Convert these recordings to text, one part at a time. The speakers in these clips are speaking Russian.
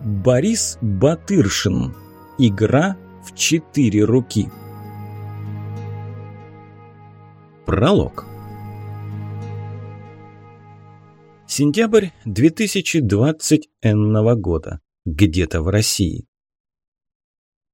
Борис Батыршин. Игра в четыре руки. Пролог. Сентябрь 2020 года. Где-то в России.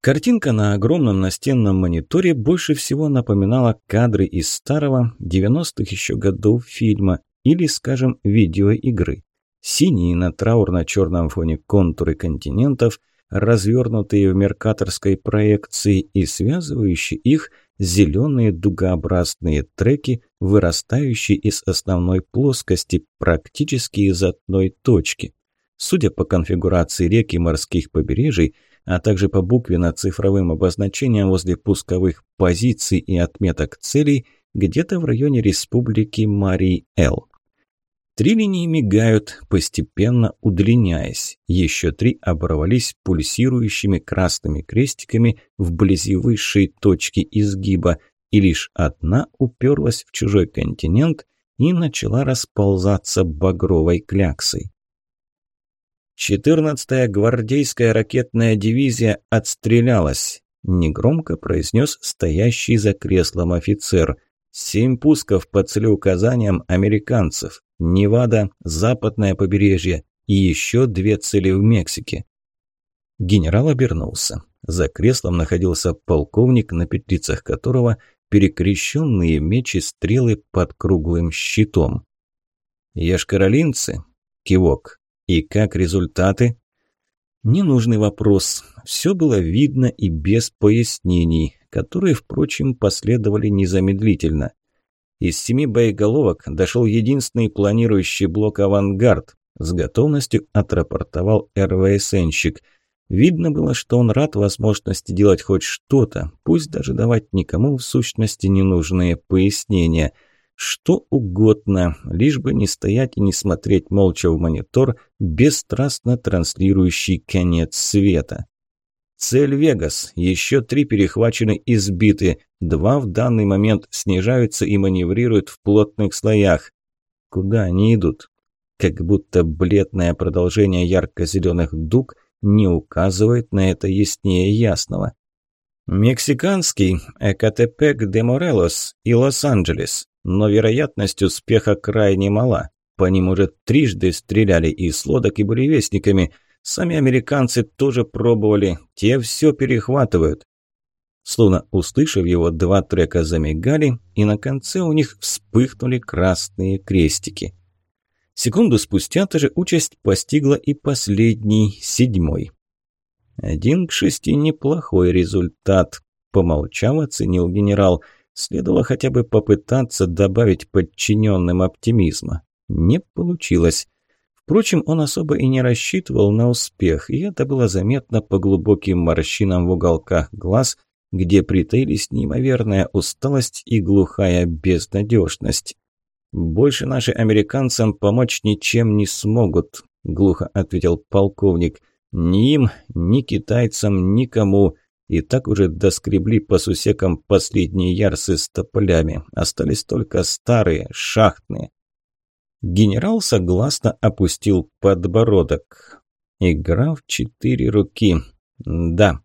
Картинка на огромном настенном мониторе больше всего напоминала кадры из старого 90-х еще годов фильма или, скажем, видеоигры. Синие на траурно-черном фоне контуры континентов, развернутые в меркаторской проекции и связывающие их зеленые дугообразные треки, вырастающие из основной плоскости практически из одной точки. Судя по конфигурации рек и морских побережий, а также по буквенно-цифровым обозначениям возле пусковых позиций и отметок целей где-то в районе республики Марий-Эл. Три линии мигают, постепенно удлиняясь. Еще три оборвались пульсирующими красными крестиками вблизи высшей точки изгиба, и лишь одна уперлась в чужой континент и начала расползаться багровой кляксой. 14-я гвардейская ракетная дивизия отстрелялась, негромко произнес стоящий за креслом офицер. Семь пусков по целеуказаниям американцев. Невада, западное побережье и еще две цели в Мексике. Генерал обернулся. За креслом находился полковник, на петлицах которого перекрещенные мечи стрелы под круглым щитом. «Яшкаролинцы?» Кивок. «И как результаты?» Ненужный вопрос. Все было видно и без пояснений, которые, впрочем, последовали незамедлительно. Из семи боеголовок дошел единственный планирующий блок «Авангард». С готовностью отрапортовал РВСНщик. Видно было, что он рад возможности делать хоть что-то, пусть даже давать никому в сущности ненужные пояснения. Что угодно, лишь бы не стоять и не смотреть молча в монитор, бесстрастно транслирующий конец света. Цель Вегас. Еще три перехвачены и сбиты. Два в данный момент снижаются и маневрируют в плотных слоях. Куда они идут? Как будто бледное продолжение ярко-зеленых дуг не указывает на это яснее ясного. Мексиканский Экатепек де Морелос и Лос-Анджелес, но вероятность успеха крайне мала. По ним уже трижды стреляли и с лодок, и буревестниками – Сами американцы тоже пробовали, те все перехватывают. Словно услышав его, два трека замигали, и на конце у них вспыхнули красные крестики. Секунду спустя та же участь постигла и последний, седьмой. Один к шести неплохой результат. Помолчав, оценил генерал. Следовало хотя бы попытаться добавить подчиненным оптимизма. Не получилось. Впрочем, он особо и не рассчитывал на успех, и это было заметно по глубоким морщинам в уголках глаз, где притаились неимоверная усталость и глухая безнадежность. «Больше наши американцам помочь ничем не смогут», – глухо ответил полковник. «Ни им, ни китайцам, никому. И так уже доскребли по сусекам последние ярсы с тополями. Остались только старые, шахтные. Генерал согласно опустил подбородок. Игра в четыре руки. Да.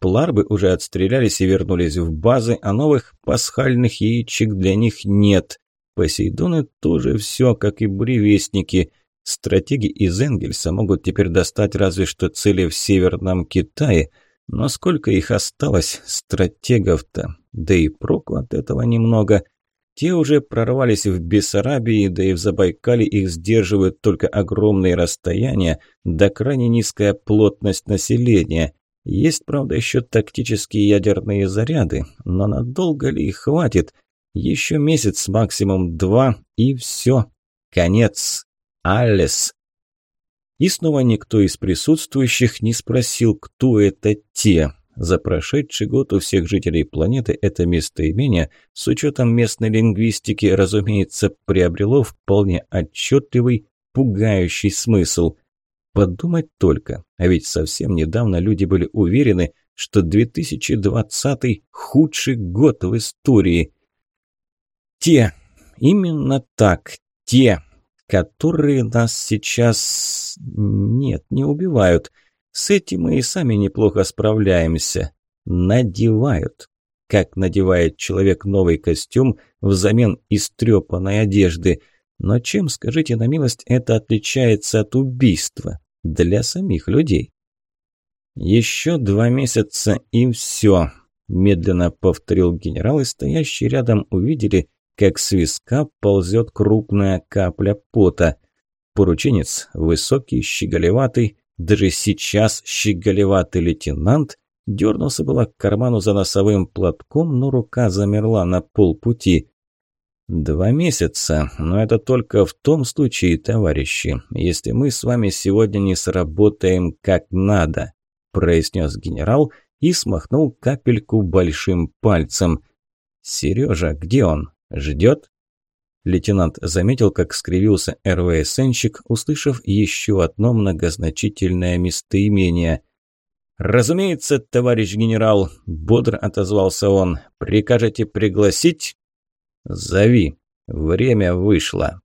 Пларбы уже отстрелялись и вернулись в базы, а новых пасхальных яичек для них нет. Посейдоны тоже все, как и буревестники. Стратеги из Энгельса могут теперь достать разве что цели в Северном Китае, но сколько их осталось, стратегов-то? Да и проку от этого немного. Те уже прорвались в Бессарабии, да и в Забайкале их сдерживают только огромные расстояния, да крайне низкая плотность населения. Есть, правда, еще тактические ядерные заряды, но надолго ли их хватит? Еще месяц, максимум два, и все. Конец. Аллес. И снова никто из присутствующих не спросил, кто это те. За прошедший год у всех жителей планеты это местоимение, с учетом местной лингвистики, разумеется, приобрело вполне отчетливый, пугающий смысл. Подумать только, а ведь совсем недавно люди были уверены, что 2020 – худший год в истории. Те, именно так, те, которые нас сейчас... Нет, не убивают – С этим мы и сами неплохо справляемся. Надевают. Как надевает человек новый костюм взамен истрепанной одежды. Но чем, скажите на милость, это отличается от убийства? Для самих людей. «Еще два месяца и все», – медленно повторил генерал, и стоящие рядом увидели, как с виска ползет крупная капля пота. Порученец, высокий, щеголеватый, даже сейчас щеголеватый лейтенант, дернулся было к карману за носовым платком, но рука замерла на полпути. «Два месяца, но это только в том случае, товарищи, если мы с вами сегодня не сработаем как надо», произнес генерал и смахнул капельку большим пальцем. «Сережа, где он? Ждет?» Лейтенант заметил, как скривился РВСНщик, услышав еще одно многозначительное местоимение. «Разумеется, товарищ генерал», – бодро отозвался он. «Прикажете пригласить?» «Зови. Время вышло».